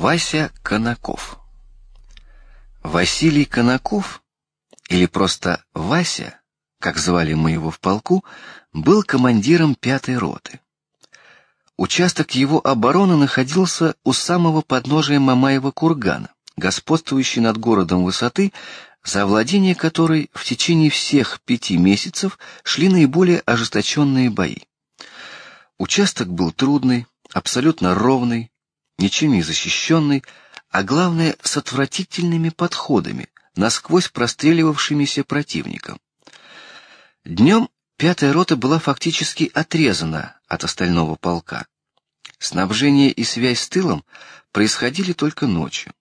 Вася Конаков. Василий Конаков, или просто Вася, как звали мы его в полку, был командиром пятой роты. Участок его обороны находился у самого подножия Мамаева кургана, господствующей над городом высоты, за владение которой в течение всех пяти месяцев шли наиболее ожесточенные бои. Участок был трудный, абсолютно ровный, ничем не защищенный, а главное с отвратительными подходами, насквозь простреливавшимися противником. Днем пятая рота была фактически отрезана от остального полка. Снабжение и связь с тылом происходили только ночью.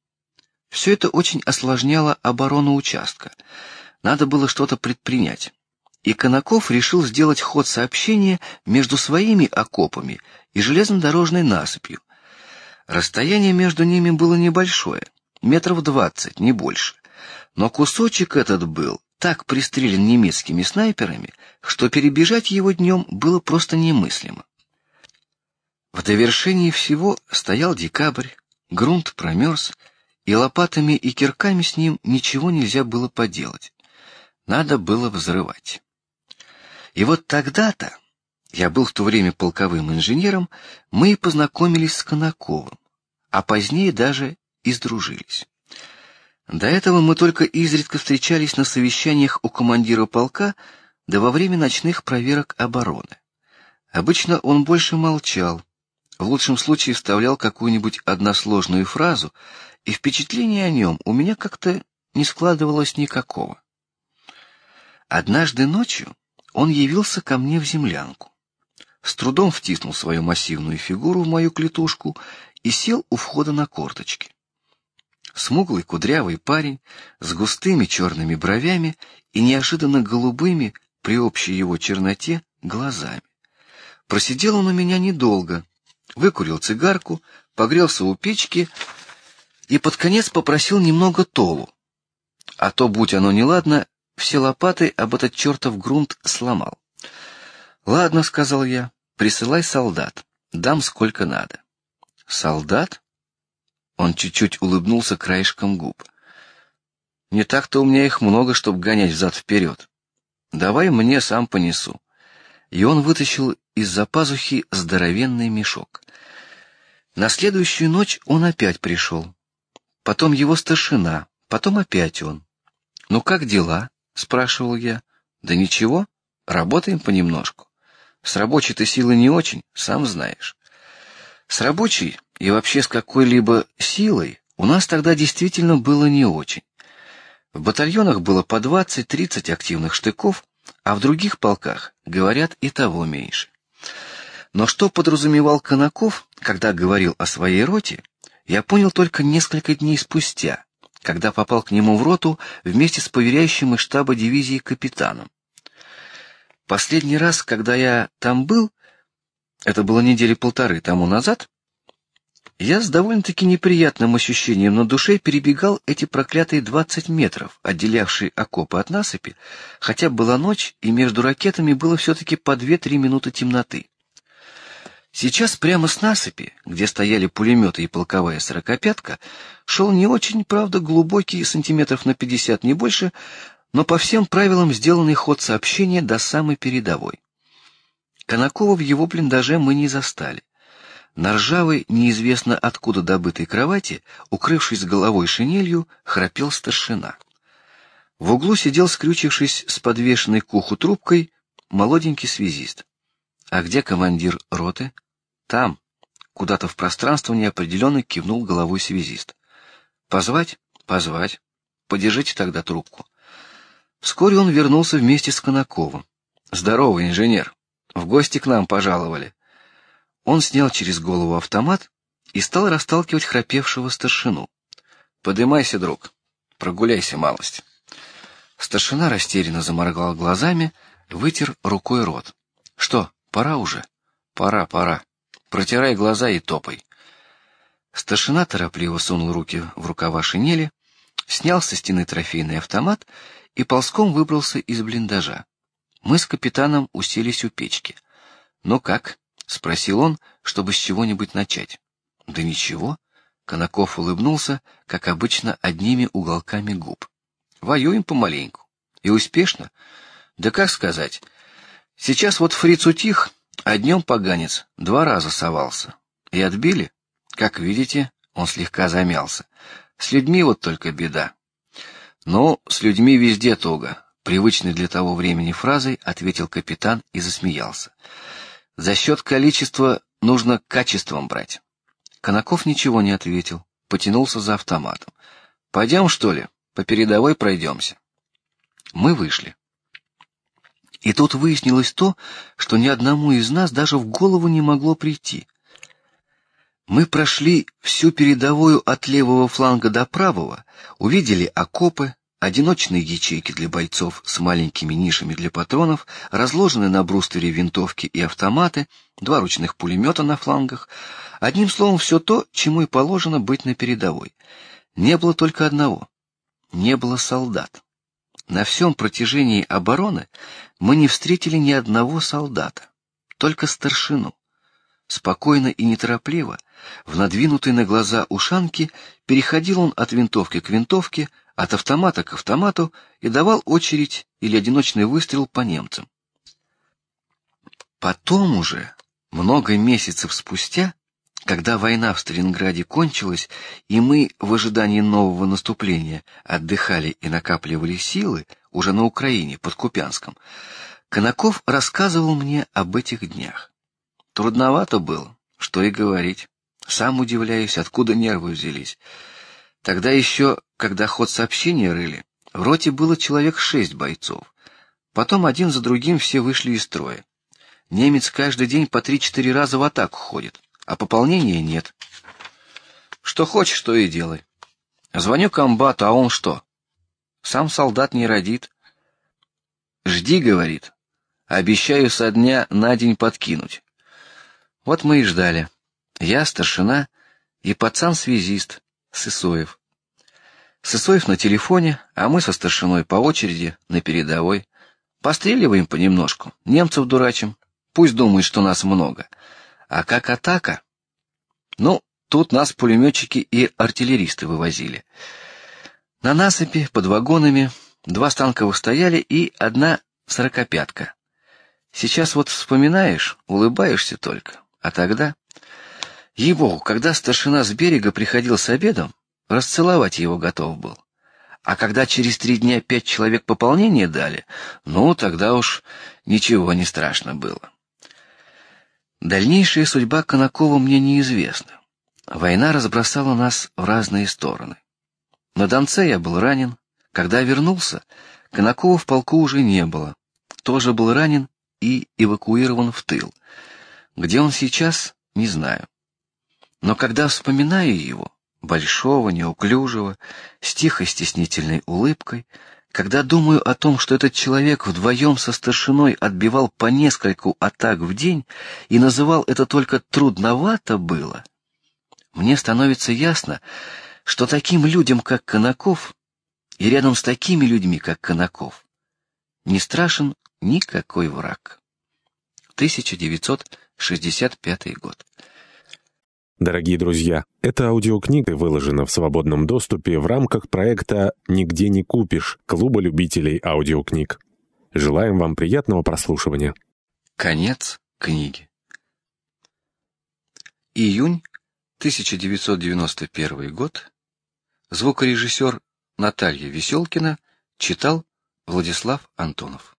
Все это очень осложняло оборону участка. Надо было что-то предпринять. И Конаков решил сделать ход сообщения между своими окопами и железнодорожной насыпью. Расстояние между ними было небольшое, метров двадцать, не больше. Но кусочек этот был так пристрелен немецкими снайперами, что перебежать его днем было просто немыслимо. В довершении всего стоял декабрь, грунт промерз, и лопатами и кирками с ним ничего нельзя было поделать. Надо было взрывать. И вот тогда-то, я был в то время полковым инженером, мы познакомились с Конаковым, а позднее даже и сдружились. До этого мы только изредка встречались на совещаниях у командира полка, да во время ночных проверок обороны. Обычно он больше молчал, в лучшем случае вставлял какую-нибудь односложную фразу, и впечатление о нем у меня как-то не складывалось никакого. Однажды ночью он явился ко мне в землянку, с трудом втиснул свою массивную фигуру в мою клетушку и сел у входа на корточки. Смуглый кудрявый парень с густыми черными бровями и неожиданно голубыми при общей его черноте глазами. Просидел он у меня недолго, выкурил цигарку, погрелся у печки и под конец попросил немного толу. А то, будь оно неладно, все лопаты об этот чертов грунт сломал. Ладно, сказал я, присылай солдат, дам сколько надо. Солдат? Он чуть-чуть улыбнулся краешком губ. Не так-то у меня их много, чтобы гонять взад вперед. Давай мне сам понесу. И он вытащил из-за пазухи здоровенный мешок. На следующую ночь он опять пришел. Потом его старшина, потом опять он. Ну как дела? спрашивал я. Да ничего, работаем понемножку. С рабочей-то силы не очень, сам знаешь. С рабочей и вообще с какой-либо силой у нас тогда действительно было не очень. В батальонах было по 20-30 активных штыков, а в других полках, говорят, и того меньше. Но что подразумевал Конаков, когда говорил о своей роте, я понял только несколько дней спустя, когда попал к нему в роту вместе с поверяющим из штаба дивизии капитаном. Последний раз, когда я там был, это было недели полторы тому назад, я с довольно-таки неприятным ощущением на душе перебегал эти проклятые двадцать метров, отделявшие окопы от насыпи, хотя была ночь и между ракетами было все-таки по две-три минуты темноты. Сейчас прямо с насыпи, где стояли пулеметы и полковая сорокопятка, шел не очень, правда, глубокий, сантиметров на пятьдесят не больше, но по всем правилам сделанный ход сообщения до самой передовой. Конакова в его блиндаже мы не застали. На ржавой, неизвестно откуда добытой кровати, укрывшись головой шинелью, храпел старшина. В углу сидел, скрючившись с подвешенной к уху трубкой, молоденький связист. А где командир роты? Там. Куда-то в пространство неопределенно кивнул головой связист. Позвать? Позвать. Подержите тогда трубку. Вскоре он вернулся вместе с Конаковым. Здорово, инженер. В гости к нам пожаловали. Он снял через голову автомат и стал расталкивать храпевшего старшину. Подымайся, друг, прогуляйся малость. Старшина растерянно заморгал глазами, вытер рукой рот. Что, пора уже? Пора, пора. Протирай глаза и топай. Старшина торопливо сунул руки в рукава шинели, снял со стены трофейный автомат и ползком выбрался из блиндажа. Мы с капитаном уселись у печки. Ну как? спросил он, чтобы с чего-нибудь начать. Да ничего. Конаков улыбнулся, как обычно, одними уголками губ. Воюем помаленьку. И успешно. Да как сказать? Сейчас вот фриц утих, а днем поганец два раза совался. И отбили. Как видите, он слегка замялся. С людьми вот только беда. Но с людьми везде туго. Привычной для того времени фразой ответил капитан и засмеялся. За счет количества нужно качеством брать. Конаков ничего не ответил, потянулся за автоматом. Пойдем что ли, по передовой пройдемся. Мы вышли. И тут выяснилось то, что ни одному из нас даже в голову не могло прийти. Мы прошли всю передовую от левого фланга до правого, увидели окопы, одиночные ячейки для бойцов с маленькими нишами для патронов, разложены на бруствере винтовки и автоматы, два ручных пулемета на флангах, одним словом все то, чему и положено быть на передовой. Не было только одного: не было солдат. На всем протяжении обороны мы не встретили ни одного солдата, только старшину. Спокойно и неторопливо, в надвинутой на глаза ушанке, переходил он от винтовки к винтовке, от автомата к автомату и давал очередь или одиночный выстрел по немцам. Потом уже, много месяцев спустя, когда война в Сталинграде кончилась, и мы в ожидании нового наступления отдыхали и накапливали силы уже на Украине под Купянском, Конаков рассказывал мне об этих днях. Трудновато было, что и говорить. Сам удивляюсь, откуда нервы взялись. Тогда еще, когда ход сообщения рыли, в роте было человек шесть бойцов. Потом один за другим все вышли из строя. Немец каждый день по три-четыре раза в атаку ходит а пополнения нет. Что хочешь, то и делай. Звоню комбату, а он что? Сам солдат не родит. Жди, говорит. Обещаю со дня на день подкинуть. Вот мы и ждали. Я старшина и пацан-связист Сысоев. Сысоев на телефоне, а мы со старшиной по очереди на передовой. Постреливаем понемножку, немцев дурачим. Пусть думают, что нас много. А как атака? Ну, тут нас пулеметчики и артиллеристы вывозили. На насыпи под вагонами два станковых стояли и одна сорокопятка. Сейчас вот вспоминаешь, улыбаешься только, а тогда, ей-богу, когда старшина с берега приходил с обедом, расцеловать его готов был. А когда через три дня пять человек пополнение дали, ну тогда уж ничего не страшно было. Дальнейшая судьба Конакова мне неизвестна. Война разбросала нас в разные стороны. На Донце я был ранен. Когда вернулся, Конакова в полку уже не было. Тоже был ранен и эвакуирован в тыл. Где он сейчас, не знаю. Но когда вспоминаю его, большого, неуклюжего, с тихой стеснительной улыбкой, когда думаю о том, что этот человек вдвоем со старшиной отбивал по нескольку атак в день и называл это только трудновато было, мне становится ясно, что таким людям, как Конаков, и рядом с такими людьми, как Конаков, не страшен никакой враг. 1965 год. Дорогие друзья, эта аудиокнига выложена в свободном доступе в рамках проекта «Нигде не купишь» Клуба любителей аудиокниг. Желаем вам приятного прослушивания. Конец книги. Июнь 1991 год. Звукорежиссер Наталья Веселкина читал Владислав Антонов.